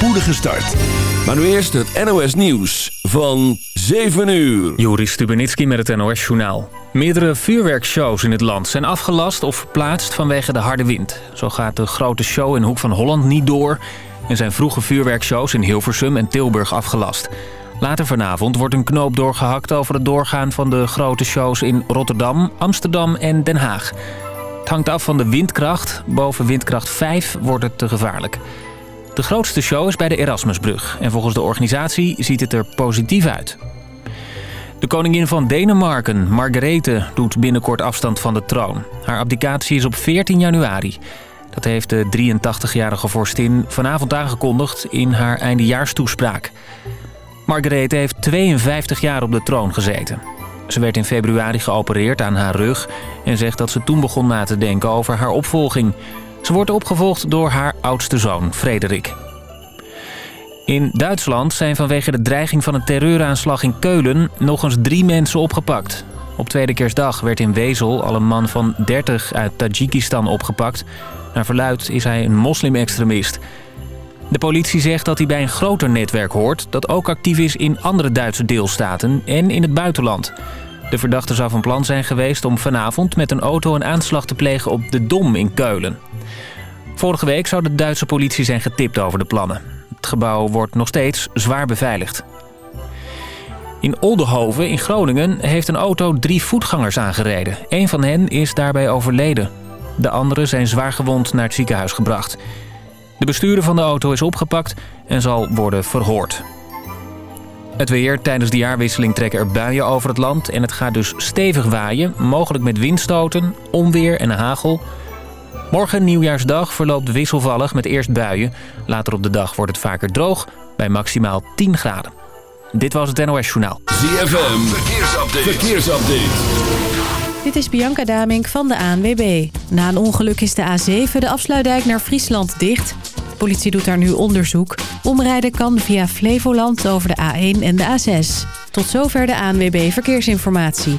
spoedige start. Maar nu eerst het NOS Nieuws van 7 uur. Joris Stubenitski met het NOS-journaal. Meerdere vuurwerkshows in het land zijn afgelast of verplaatst vanwege de harde wind. Zo gaat de grote show in Hoek van Holland niet door... en zijn vroege vuurwerkshows in Hilversum en Tilburg afgelast. Later vanavond wordt een knoop doorgehakt over het doorgaan van de grote shows in Rotterdam, Amsterdam en Den Haag. Het hangt af van de windkracht. Boven windkracht 5 wordt het te gevaarlijk. De grootste show is bij de Erasmusbrug. En volgens de organisatie ziet het er positief uit. De koningin van Denemarken, Margarethe, doet binnenkort afstand van de troon. Haar abdicatie is op 14 januari. Dat heeft de 83-jarige vorstin vanavond aangekondigd in haar eindejaarstoespraak. Margarethe heeft 52 jaar op de troon gezeten. Ze werd in februari geopereerd aan haar rug... en zegt dat ze toen begon na te denken over haar opvolging. Ze wordt opgevolgd door haar oudste zoon, Frederik. In Duitsland zijn vanwege de dreiging van een terreuraanslag in Keulen... nog eens drie mensen opgepakt. Op tweede kerstdag werd in Wezel al een man van 30 uit Tajikistan opgepakt. Naar verluid is hij een moslim-extremist... De politie zegt dat hij bij een groter netwerk hoort... dat ook actief is in andere Duitse deelstaten en in het buitenland. De verdachte zou van plan zijn geweest om vanavond met een auto een aanslag te plegen op de Dom in Keulen. Vorige week zou de Duitse politie zijn getipt over de plannen. Het gebouw wordt nog steeds zwaar beveiligd. In Oldenhoven in Groningen heeft een auto drie voetgangers aangereden. Een van hen is daarbij overleden. De anderen zijn zwaar gewond naar het ziekenhuis gebracht. De bestuurder van de auto is opgepakt en zal worden verhoord. Het weer. Tijdens de jaarwisseling trekken er buien over het land... en het gaat dus stevig waaien, mogelijk met windstoten, onweer en hagel. Morgen, nieuwjaarsdag, verloopt wisselvallig met eerst buien. Later op de dag wordt het vaker droog, bij maximaal 10 graden. Dit was het NOS Journaal. ZFM, verkeersupdate. verkeersupdate. Dit is Bianca Damink van de ANWB. Na een ongeluk is de A7 de afsluitdijk naar Friesland dicht. De politie doet daar nu onderzoek. Omrijden kan via Flevoland over de A1 en de A6. Tot zover de ANWB Verkeersinformatie.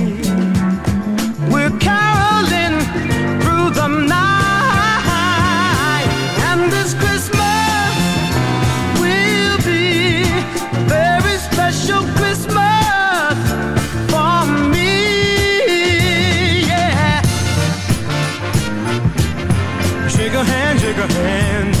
Shake a hand, shake a hand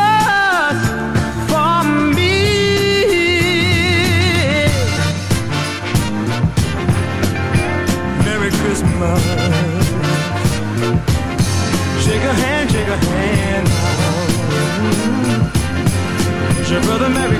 Shake a hand, shake a hand. Wish your brother Merry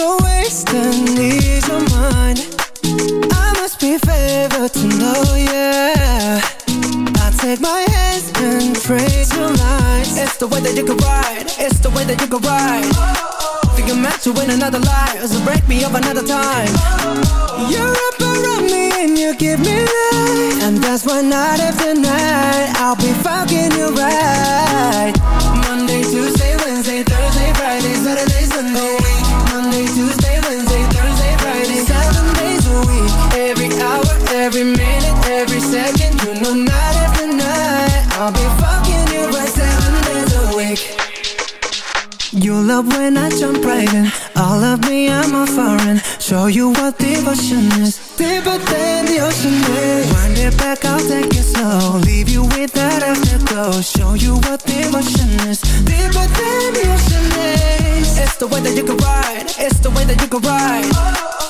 I guess you're wasting ease of mind. I must be favored to know, yeah. I take my hands and trace your lines. It's the way that you can ride. It's the way that you can ride. Oh. Think you're meant to win another life, so break me up another time. Oh. You're up around me and you give me life, and that's why night after night I'll be fucking you right. Monday, Tuesday, Wednesday, Thursday, Friday, Saturday, every minute, every second, you know night after night. I'll be fucking you right seven days a week. You love when I jump right in. All of me, I'm a foreign. Show you what devotion is. Deeper than the ocean is. Wind it back, I'll take it slow. Leave you with that afterglow. Show you what devotion is. Deeper than the ocean is. It's the way that you can ride. It's the way that you can ride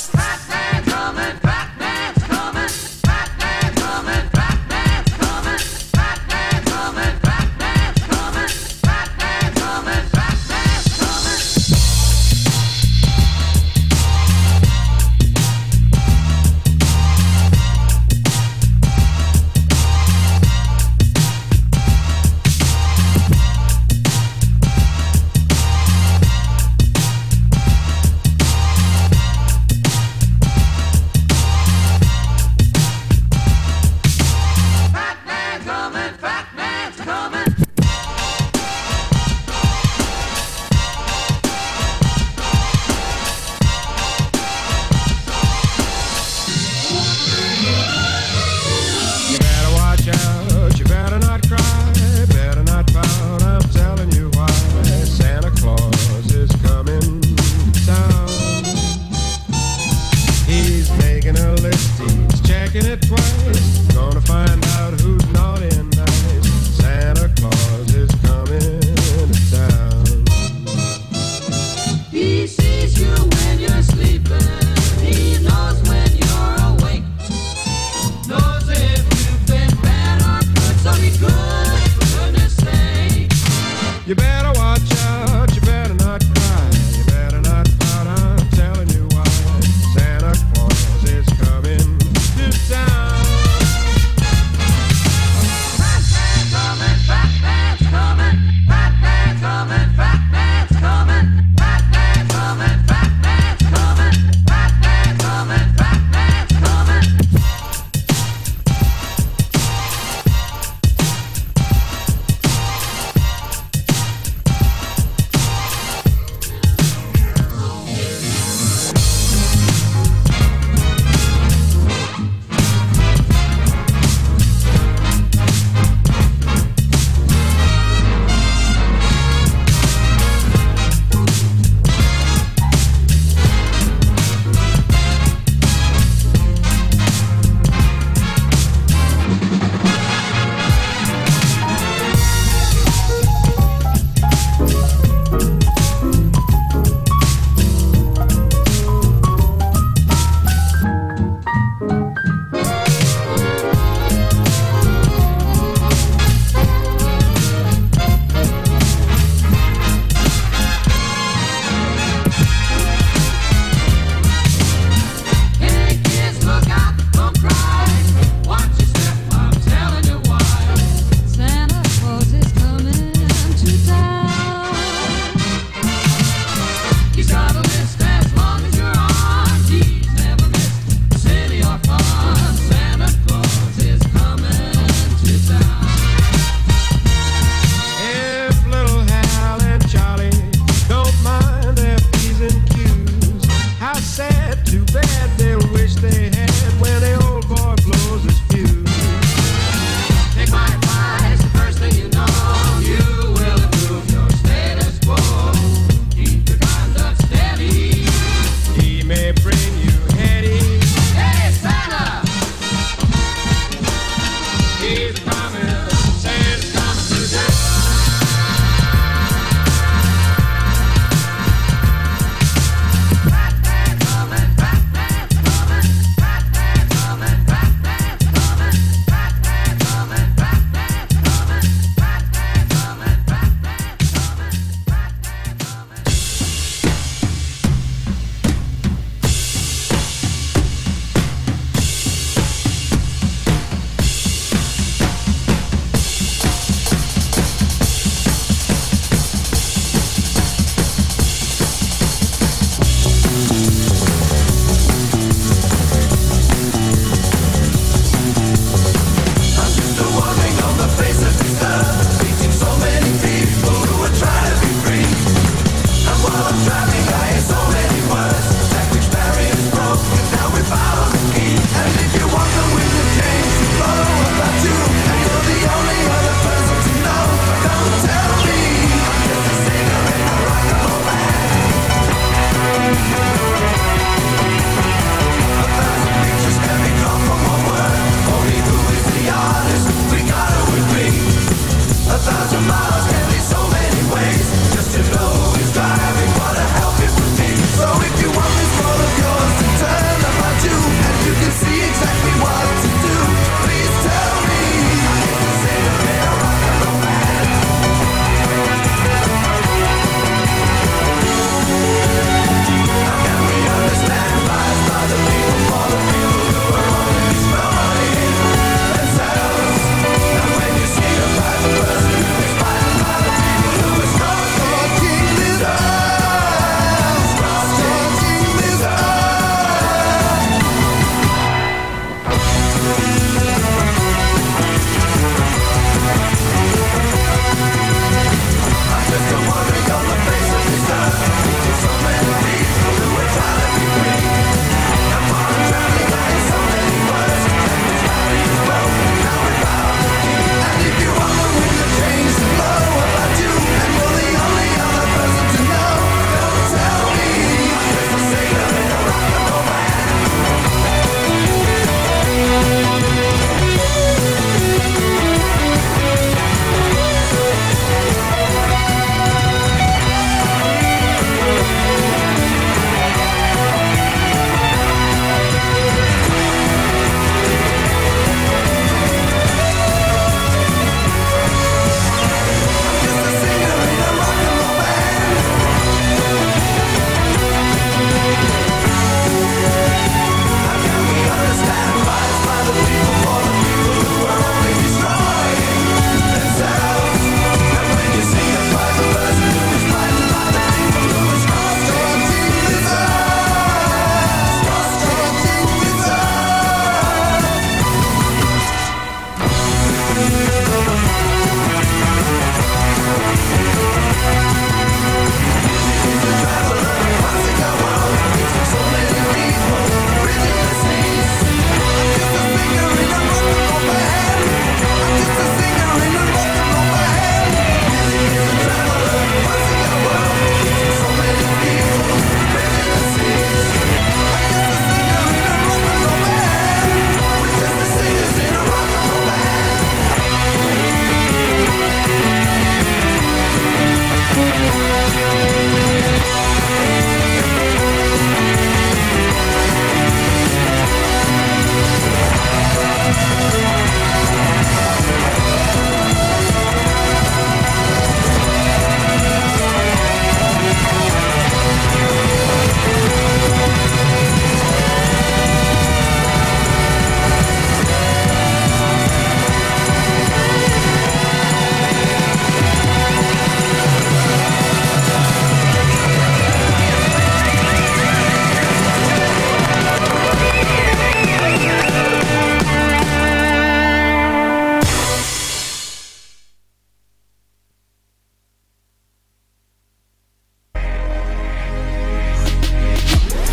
the one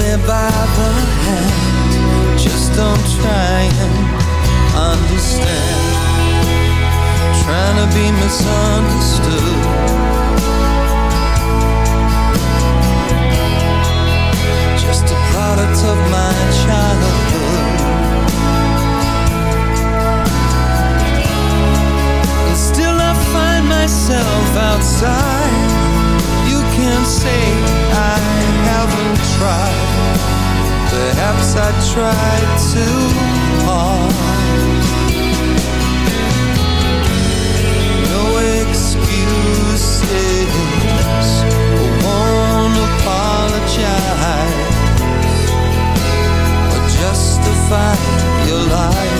Me by the hand, just don't try and understand. Trying to be misunderstood. Just a product of my childhood. And still I find myself outside. You can't say I haven't tried. Perhaps I tried too hard. No excuses. Won't apologize or justify your lies.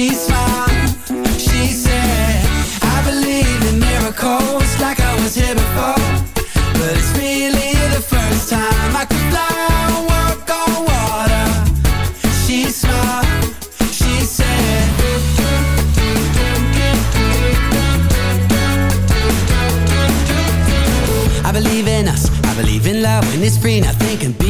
She smiled, she said, I believe in miracles like I was here before. But it's really the first time I can fly and walk on water. She smiled, she said, I believe in us. I believe in love when it's free, nothing can beat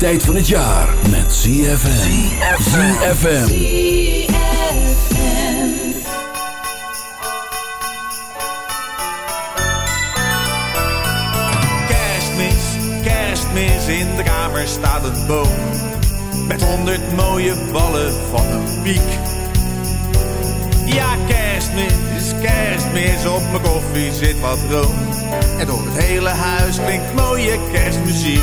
tijd van het jaar met ZFM. ZFM. Kerstmis, kerstmis, in de kamer staat een boom. Met honderd mooie ballen van een piek. Ja, kerstmis, kerstmis, op mijn koffie zit wat room. En door het hele huis klinkt mooie kerstmuziek.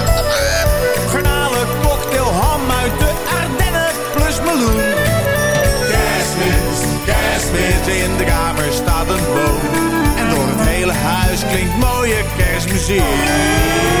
klinkt mooie kerstmuziek.